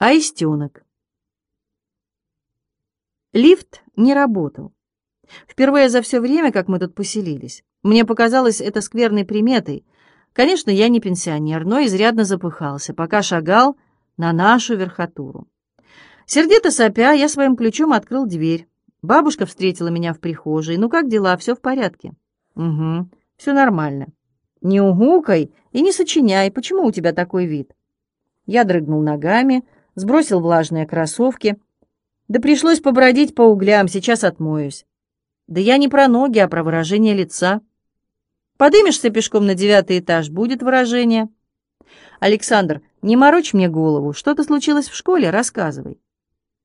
Аистенок. Лифт не работал. Впервые за все время, как мы тут поселились. Мне показалось это скверной приметой. Конечно, я не пенсионер, но изрядно запыхался, пока шагал на нашу верхотуру. Сердито сопя, я своим ключом открыл дверь. Бабушка встретила меня в прихожей. «Ну как дела? Все в порядке?» «Угу, все нормально». «Не угукай и не сочиняй. Почему у тебя такой вид?» Я дрыгнул ногами, сбросил влажные кроссовки. Да пришлось побродить по углям, сейчас отмоюсь. Да я не про ноги, а про выражение лица. Подымешься пешком на девятый этаж, будет выражение. Александр, не морочь мне голову. Что-то случилось в школе? Рассказывай.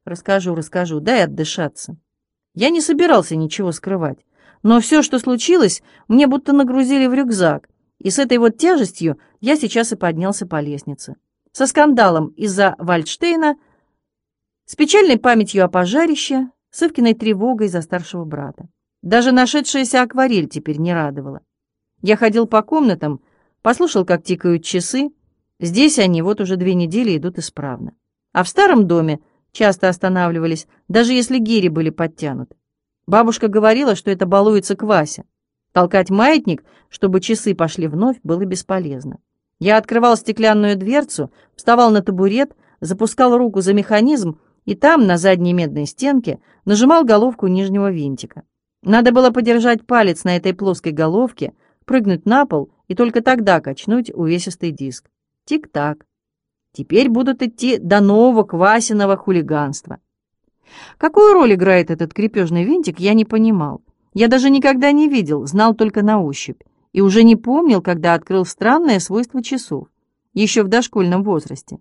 Расскажу, расскажу, дай отдышаться. Я не собирался ничего скрывать. Но все, что случилось, мне будто нагрузили в рюкзак. И с этой вот тяжестью я сейчас и поднялся по лестнице со скандалом из-за Вальдштейна, с печальной памятью о пожарище, с Ивкиной тревогой за старшего брата. Даже нашедшаяся акварель теперь не радовала. Я ходил по комнатам, послушал, как тикают часы. Здесь они вот уже две недели идут исправно. А в старом доме часто останавливались, даже если гири были подтянуты. Бабушка говорила, что это балуется Квася. Толкать маятник, чтобы часы пошли вновь, было бесполезно. Я открывал стеклянную дверцу, вставал на табурет, запускал руку за механизм и там, на задней медной стенке, нажимал головку нижнего винтика. Надо было подержать палец на этой плоской головке, прыгнуть на пол и только тогда качнуть увесистый диск. Тик-так. Теперь будут идти до нового квасиного хулиганства. Какую роль играет этот крепежный винтик, я не понимал. Я даже никогда не видел, знал только на ощупь и уже не помнил, когда открыл странное свойство часов, еще в дошкольном возрасте.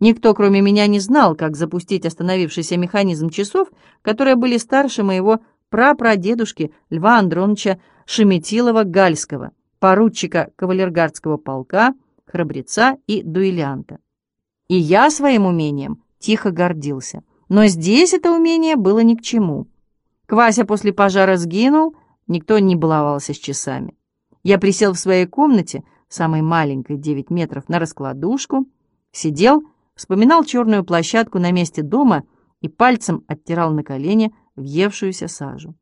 Никто, кроме меня, не знал, как запустить остановившийся механизм часов, которые были старше моего прапрадедушки Льва Андроновича Шеметилова-Гальского, поручика кавалергардского полка, храбреца и дуэлянта. И я своим умением тихо гордился. Но здесь это умение было ни к чему. Квася после пожара сгинул, никто не баловался с часами. Я присел в своей комнате, самой маленькой, 9 метров, на раскладушку, сидел, вспоминал черную площадку на месте дома и пальцем оттирал на колени въевшуюся сажу.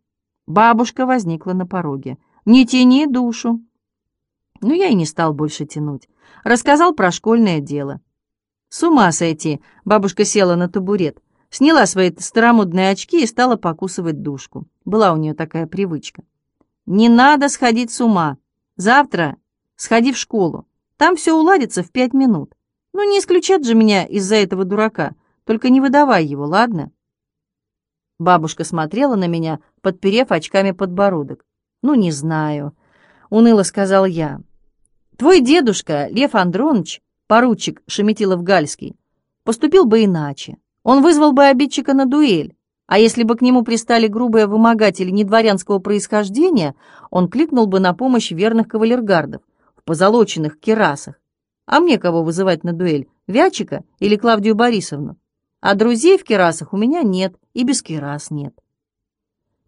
Бабушка возникла на пороге. «Не тяни душу!» Но я и не стал больше тянуть. Рассказал про школьное дело. С ума сойти! Бабушка села на табурет, сняла свои старомодные очки и стала покусывать душку. Была у нее такая привычка. «Не надо сходить с ума!» Завтра сходи в школу. Там все уладится в пять минут. Ну, не исключат же меня из-за этого дурака. Только не выдавай его, ладно?» Бабушка смотрела на меня, подперев очками подбородок. «Ну, не знаю», — уныло сказал я. «Твой дедушка, Лев Андронович, поручик Шеметилов-Гальский, поступил бы иначе. Он вызвал бы обидчика на дуэль. А если бы к нему пристали грубые вымогатели недворянского происхождения, он кликнул бы на помощь верных кавалергардов в позолоченных керасах. А мне кого вызывать на дуэль, Вячика или Клавдию Борисовну? А друзей в керасах у меня нет, и без керас нет.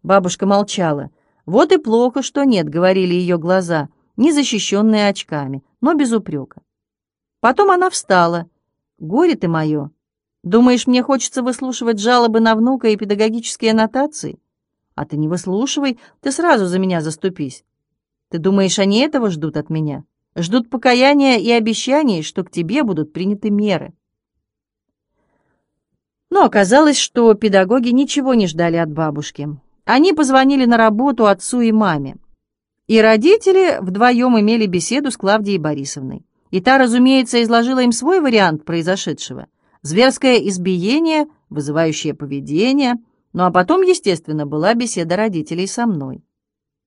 Бабушка молчала. «Вот и плохо, что нет», — говорили ее глаза, не защищенные очками, но без упрека. Потом она встала. «Горе ты мое! Думаешь, мне хочется выслушивать жалобы на внука и педагогические аннотации? А ты не выслушивай, ты сразу за меня заступись. Ты думаешь, они этого ждут от меня? Ждут покаяния и обещаний, что к тебе будут приняты меры. Но оказалось, что педагоги ничего не ждали от бабушки. Они позвонили на работу отцу и маме. И родители вдвоем имели беседу с Клавдией Борисовной. И та, разумеется, изложила им свой вариант произошедшего зверское избиение, вызывающее поведение, ну а потом, естественно, была беседа родителей со мной.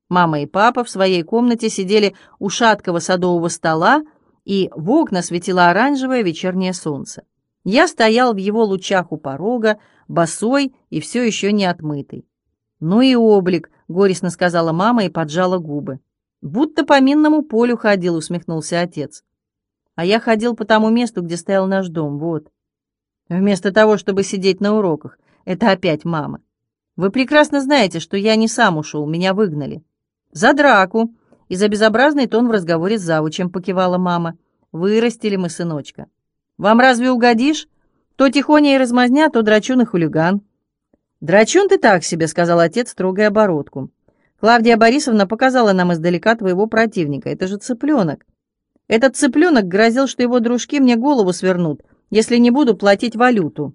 Мама и папа в своей комнате сидели у шаткого садового стола, и в окна светило оранжевое вечернее солнце. Я стоял в его лучах у порога, босой и все еще не отмытый. «Ну и облик», — горестно сказала мама и поджала губы. «Будто по минному полю ходил», — усмехнулся отец. «А я ходил по тому месту, где стоял наш дом, вот». Вместо того, чтобы сидеть на уроках. Это опять мама. Вы прекрасно знаете, что я не сам ушел, меня выгнали. За драку и за безобразный тон в разговоре с завучем покивала мама. Вырастили мы сыночка. Вам разве угодишь? То тихоня и размазня, то драчун и хулиган. «Драчун ты так себе», — сказал отец, трогая оборотку. «Клавдия Борисовна показала нам издалека твоего противника. Это же цыпленок. Этот цыпленок грозил, что его дружки мне голову свернут, если не буду платить валюту».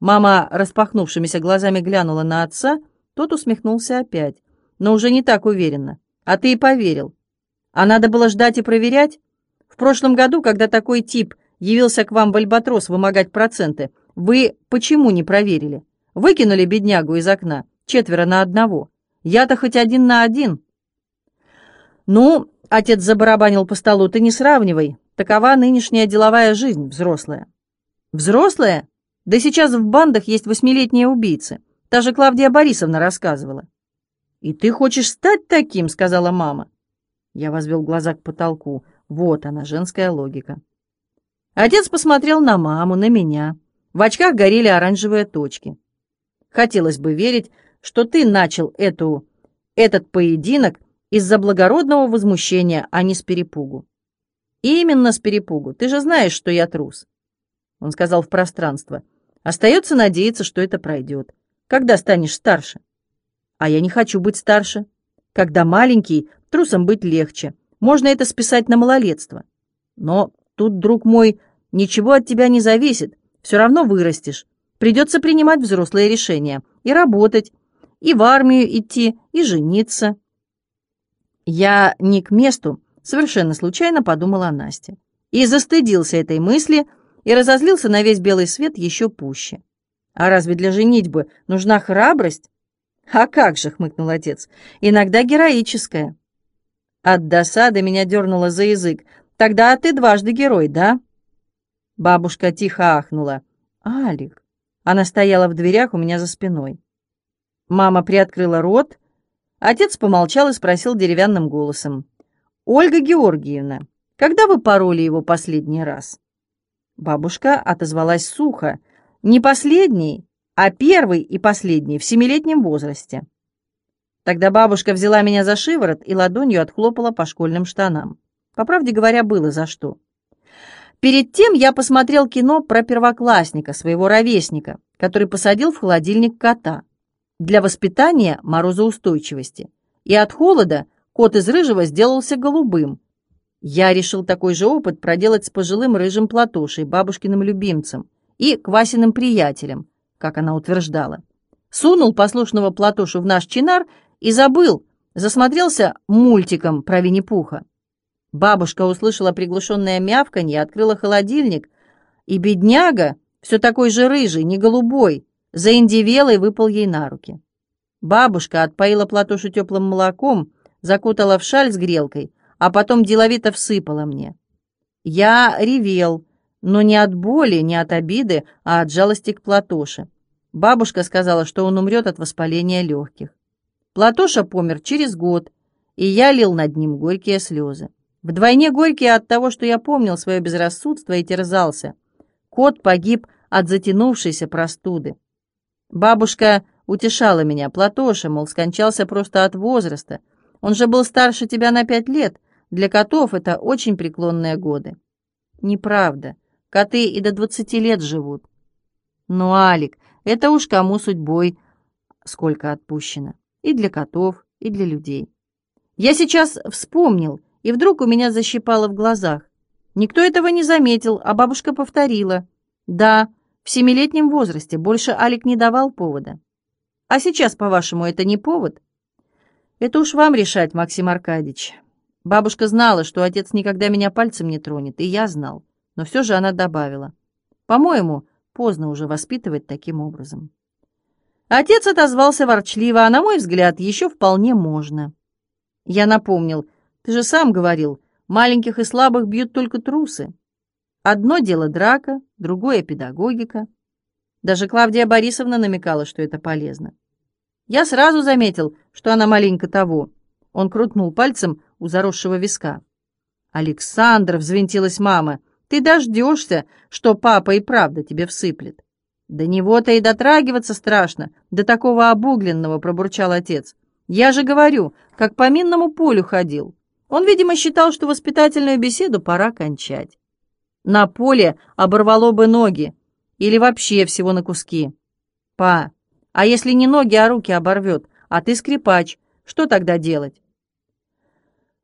Мама распахнувшимися глазами глянула на отца, тот усмехнулся опять, но уже не так уверенно. «А ты и поверил. А надо было ждать и проверять? В прошлом году, когда такой тип явился к вам в Альбатрос вымогать проценты, вы почему не проверили?» Выкинули беднягу из окна, четверо на одного. Я-то хоть один на один. Ну, отец забарабанил по столу, ты не сравнивай. Такова нынешняя деловая жизнь, взрослая. Взрослая? Да сейчас в бандах есть восьмилетние убийцы. Та же Клавдия Борисовна рассказывала. «И ты хочешь стать таким?» — сказала мама. Я возвел глаза к потолку. Вот она, женская логика. Отец посмотрел на маму, на меня. В очках горели оранжевые точки. Хотелось бы верить, что ты начал эту, этот поединок из-за благородного возмущения, а не с перепугу. Именно с перепугу. Ты же знаешь, что я трус. Он сказал в пространство. Остается надеяться, что это пройдет. Когда станешь старше? А я не хочу быть старше. Когда маленький, трусом быть легче. Можно это списать на малолетство. Но тут, друг мой, ничего от тебя не зависит. Все равно вырастешь. Придется принимать взрослые решения. И работать, и в армию идти, и жениться. Я не к месту, совершенно случайно подумала о Насте. И застыдился этой мысли, и разозлился на весь белый свет еще пуще. А разве для женитьбы нужна храбрость? А как же, хмыкнул отец, иногда героическая. От досады меня дернуло за язык. Тогда ты дважды герой, да? Бабушка тихо ахнула. Алик, она стояла в дверях у меня за спиной. Мама приоткрыла рот. Отец помолчал и спросил деревянным голосом. «Ольга Георгиевна, когда вы пороли его последний раз?» Бабушка отозвалась сухо. «Не последний, а первый и последний в семилетнем возрасте». Тогда бабушка взяла меня за шиворот и ладонью отхлопала по школьным штанам. По правде говоря, было за что. Перед тем я посмотрел кино про первоклассника, своего ровесника, который посадил в холодильник кота для воспитания морозоустойчивости. И от холода кот из рыжего сделался голубым. Я решил такой же опыт проделать с пожилым рыжим Платошей, бабушкиным любимцем, и квасиным приятелем, как она утверждала. Сунул послушного Платошу в наш чинар и забыл, засмотрелся мультиком про Винни-Пуха. Бабушка услышала приглушенное мявканье, открыла холодильник, и бедняга, все такой же рыжий, не голубой, заиндивел и выпал ей на руки. Бабушка отпоила Платошу теплым молоком, закутала в шаль с грелкой, а потом деловито всыпала мне. Я ревел, но не от боли, не от обиды, а от жалости к Платоше. Бабушка сказала, что он умрет от воспаления легких. Платоша помер через год, и я лил над ним горькие слезы. Вдвойне горький от того, что я помнил свое безрассудство и терзался. Кот погиб от затянувшейся простуды. Бабушка утешала меня. Платоша, мол, скончался просто от возраста. Он же был старше тебя на пять лет. Для котов это очень преклонные годы. Неправда. Коты и до двадцати лет живут. Ну, Алик, это уж кому судьбой сколько отпущено. И для котов, и для людей. Я сейчас вспомнил, и вдруг у меня защипало в глазах. Никто этого не заметил, а бабушка повторила. «Да, в семилетнем возрасте больше Алик не давал повода». «А сейчас, по-вашему, это не повод?» «Это уж вам решать, Максим Аркадьевич». Бабушка знала, что отец никогда меня пальцем не тронет, и я знал. Но все же она добавила. «По-моему, поздно уже воспитывать таким образом». Отец отозвался ворчливо, а, на мой взгляд, еще вполне можно. Я напомнил, ты же сам говорил, маленьких и слабых бьют только трусы. Одно дело драка, другое — педагогика. Даже Клавдия Борисовна намекала, что это полезно. Я сразу заметил, что она маленько того. Он крутнул пальцем у заросшего виска. «Александр!» — взвинтилась мама. «Ты дождешься, что папа и правда тебе всыплет». «До него-то и дотрагиваться страшно, до такого обугленного», — пробурчал отец. «Я же говорю, как по минному полю ходил». Он, видимо, считал, что воспитательную беседу пора кончать. На поле оборвало бы ноги, Или вообще всего на куски. Па, а если не ноги, а руки оборвет, а ты скрипач, что тогда делать?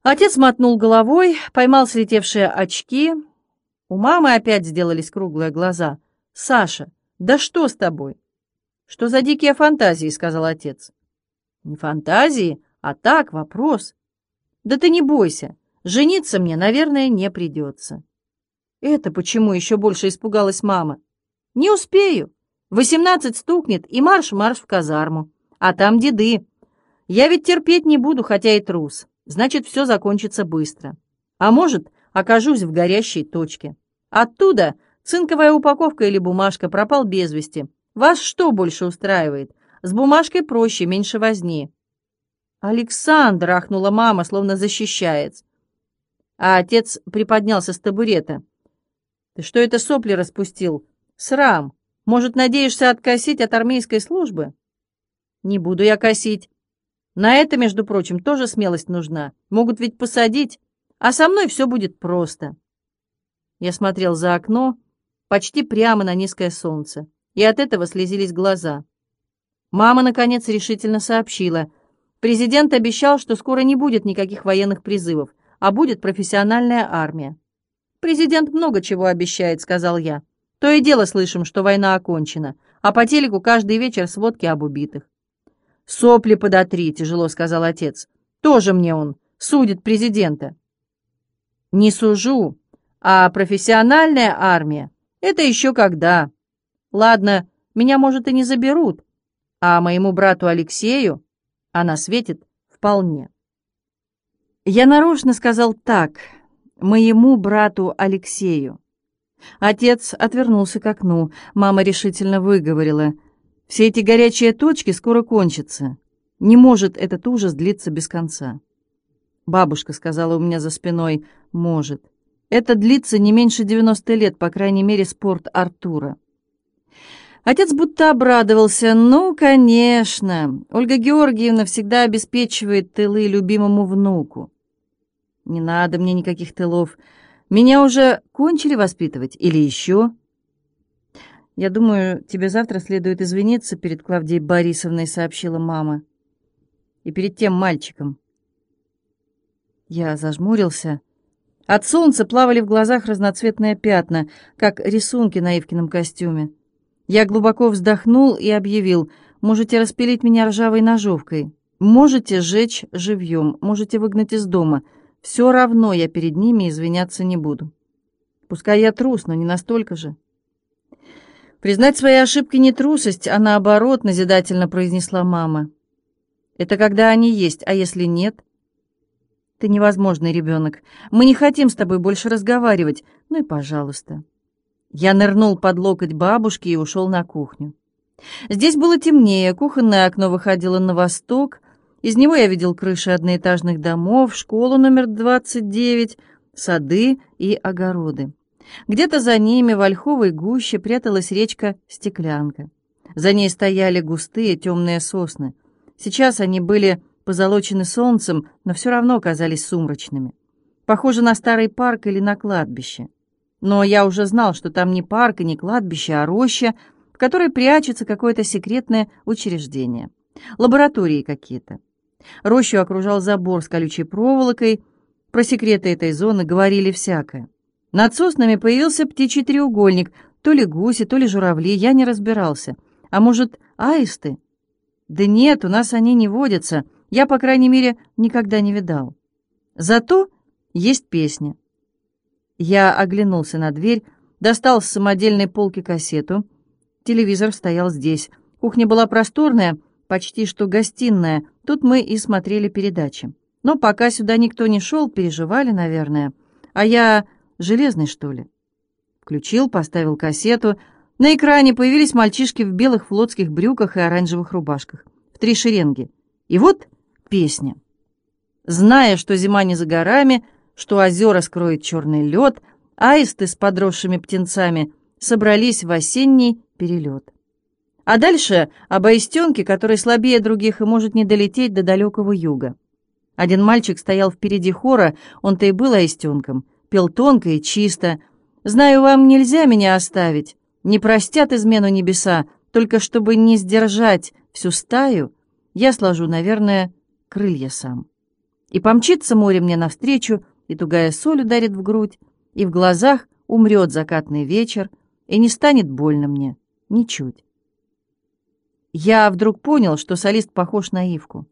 Отец мотнул головой, поймал слетевшие очки. У мамы опять сделались круглые глаза. «Саша, да что с тобой?» «Что за дикие фантазии?» — сказал отец. «Не фантазии, а так, вопрос. Да ты не бойся, жениться мне, наверное, не придется». «Это почему?» — еще больше испугалась мама. «Не успею. Восемнадцать стукнет, и марш-марш в казарму. А там деды. Я ведь терпеть не буду, хотя и трус. Значит, все закончится быстро. А может, окажусь в горящей точке. Оттуда цинковая упаковка или бумажка пропал без вести. Вас что больше устраивает? С бумажкой проще, меньше возни. Александр, ахнула мама, словно защищается. А отец приподнялся с табурета. Ты что это сопли распустил? Срам. Может, надеешься откосить от армейской службы? Не буду я косить. На это, между прочим, тоже смелость нужна. Могут ведь посадить, а со мной все будет просто. Я смотрел за окно, почти прямо на низкое солнце, и от этого слезились глаза. Мама, наконец, решительно сообщила. Президент обещал, что скоро не будет никаких военных призывов, а будет профессиональная армия. «Президент много чего обещает», — сказал я. «То и дело слышим, что война окончена, а по телеку каждый вечер сводки об убитых. «Сопли подотри», — тяжело сказал отец. «Тоже мне он, судит президента». «Не сужу, а профессиональная армия — это еще когда. Ладно, меня, может, и не заберут, а моему брату Алексею она светит вполне». Я нарочно сказал так, моему брату Алексею. Отец отвернулся к окну, мама решительно выговорила — все эти горячие точки скоро кончатся. Не может этот ужас длиться без конца. Бабушка сказала у меня за спиной, может. Это длится не меньше 90 лет, по крайней мере, спорт Артура. Отец будто обрадовался. «Ну, конечно, Ольга Георгиевна всегда обеспечивает тылы любимому внуку». «Не надо мне никаких тылов. Меня уже кончили воспитывать или еще?» «Я думаю, тебе завтра следует извиниться перед Клавдией Борисовной», — сообщила мама. «И перед тем мальчиком». Я зажмурился. От солнца плавали в глазах разноцветные пятна, как рисунки на Ивкином костюме. Я глубоко вздохнул и объявил, «Можете распилить меня ржавой ножовкой, можете сжечь живьем, можете выгнать из дома. Все равно я перед ними извиняться не буду. Пускай я трус, но не настолько же». «Признать свои ошибки не трусость, а наоборот», — назидательно произнесла мама. «Это когда они есть, а если нет?» «Ты невозможный ребенок. Мы не хотим с тобой больше разговаривать. Ну и пожалуйста». Я нырнул под локоть бабушки и ушел на кухню. Здесь было темнее, кухонное окно выходило на восток. Из него я видел крыши одноэтажных домов, школу номер 29, сады и огороды. Где-то за ними в ольховой гуще пряталась речка Стеклянка. За ней стояли густые темные сосны. Сейчас они были позолочены солнцем, но все равно казались сумрачными. Похоже на старый парк или на кладбище. Но я уже знал, что там не парк и не кладбище, а роща, в которой прячется какое-то секретное учреждение. Лаборатории какие-то. Рощу окружал забор с колючей проволокой. Про секреты этой зоны говорили всякое. Над соснами появился птичий треугольник, то ли гуси, то ли журавли, я не разбирался. А может, аисты? Да нет, у нас они не водятся, я, по крайней мере, никогда не видал. Зато есть песня. Я оглянулся на дверь, достал с самодельной полки кассету. Телевизор стоял здесь. Кухня была просторная, почти что гостиная. Тут мы и смотрели передачи. Но пока сюда никто не шел, переживали, наверное. А я Железный, что ли? Включил, поставил кассету. На экране появились мальчишки в белых флотских брюках и оранжевых рубашках. В три шеренги. И вот песня. Зная, что зима не за горами, что озера скроет черный лед, аисты с подросшими птенцами собрались в осенний перелет. А дальше об аистенке, который слабее других и может не долететь до далекого юга. Один мальчик стоял впереди хора, он-то и был аистенком — пел тонко и чисто. «Знаю, вам нельзя меня оставить. Не простят измену небеса, только чтобы не сдержать всю стаю, я сложу, наверное, крылья сам. И помчится море мне навстречу, и тугая соль ударит в грудь, и в глазах умрет закатный вечер, и не станет больно мне, ничуть. Я вдруг понял, что солист похож на Ивку.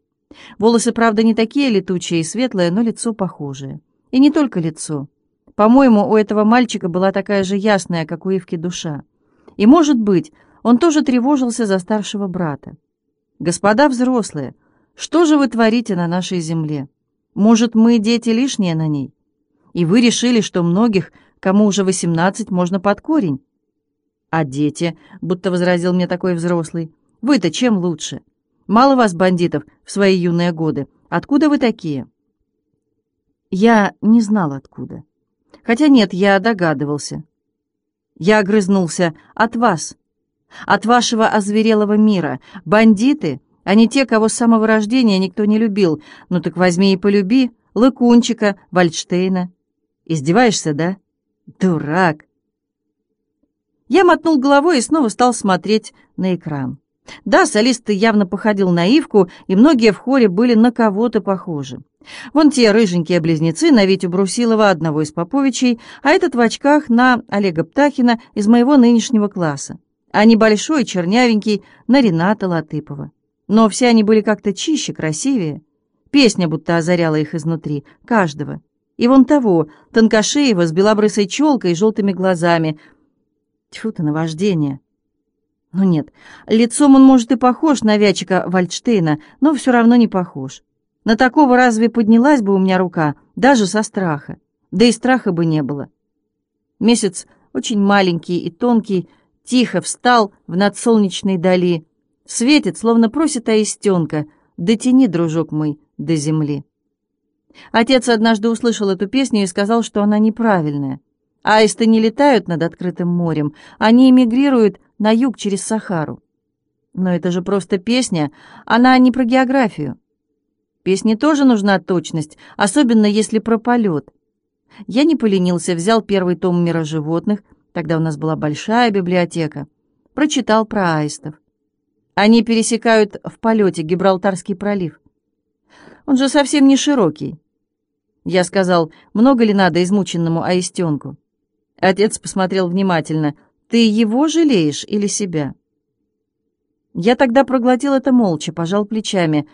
Волосы, правда, не такие летучие и светлые, но лицо похожее. И не только лицо. По-моему, у этого мальчика была такая же ясная, как у Ивки, душа. И, может быть, он тоже тревожился за старшего брата. «Господа взрослые, что же вы творите на нашей земле? Может, мы дети лишние на ней? И вы решили, что многих, кому уже восемнадцать, можно под корень?» «А дети?» — будто возразил мне такой взрослый. «Вы-то чем лучше? Мало вас, бандитов, в свои юные годы. Откуда вы такие?» Я не знал, откуда. Хотя нет, я догадывался. Я огрызнулся от вас, от вашего озверелого мира. Бандиты, а не те, кого с самого рождения никто не любил. Ну так возьми и полюби Лыкунчика, Вальдштейна. Издеваешься, да? Дурак. Я мотнул головой и снова стал смотреть на экран. Да, солист явно походил на Ивку, и многие в хоре были на кого-то похожи. Вон те рыженькие близнецы на Витю Брусилова, одного из Поповичей, а этот в очках на Олега Птахина из моего нынешнего класса, а небольшой, чернявенький, на Рената Латыпова. Но все они были как-то чище, красивее. Песня будто озаряла их изнутри, каждого. И вон того, тонкошеева, с белобрысой челкой и желтыми глазами. Тьфу ты, наваждение. Ну нет, лицом он, может, и похож на Вячика Вальдштейна, но все равно не похож. На такого разве поднялась бы у меня рука, даже со страха? Да и страха бы не было. Месяц, очень маленький и тонкий, тихо встал в надсолнечной дали. Светит, словно просит Аистенка, дотяни, дружок мой, до земли. Отец однажды услышал эту песню и сказал, что она неправильная. Аисты не летают над открытым морем, они эмигрируют на юг через Сахару. Но это же просто песня, она не про географию. Песне тоже нужна точность, особенно если про полет. Я не поленился, взял первый том «Мира животных», тогда у нас была большая библиотека, прочитал про аистов. Они пересекают в полете Гибралтарский пролив. Он же совсем не широкий. Я сказал, много ли надо измученному аистенку? Отец посмотрел внимательно. «Ты его жалеешь или себя?» Я тогда проглотил это молча, пожал плечами.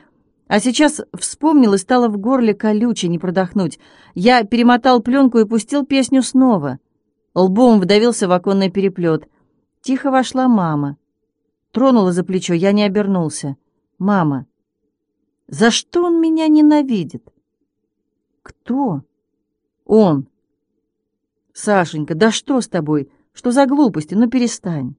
А сейчас вспомнил и стало в горле колюче, не продохнуть. Я перемотал пленку и пустил песню снова. Лбом вдавился в оконный переплет. Тихо вошла мама. Тронула за плечо, я не обернулся. «Мама, за что он меня ненавидит?» «Кто?» «Он». «Сашенька, да что с тобой? Что за глупости? Ну перестань».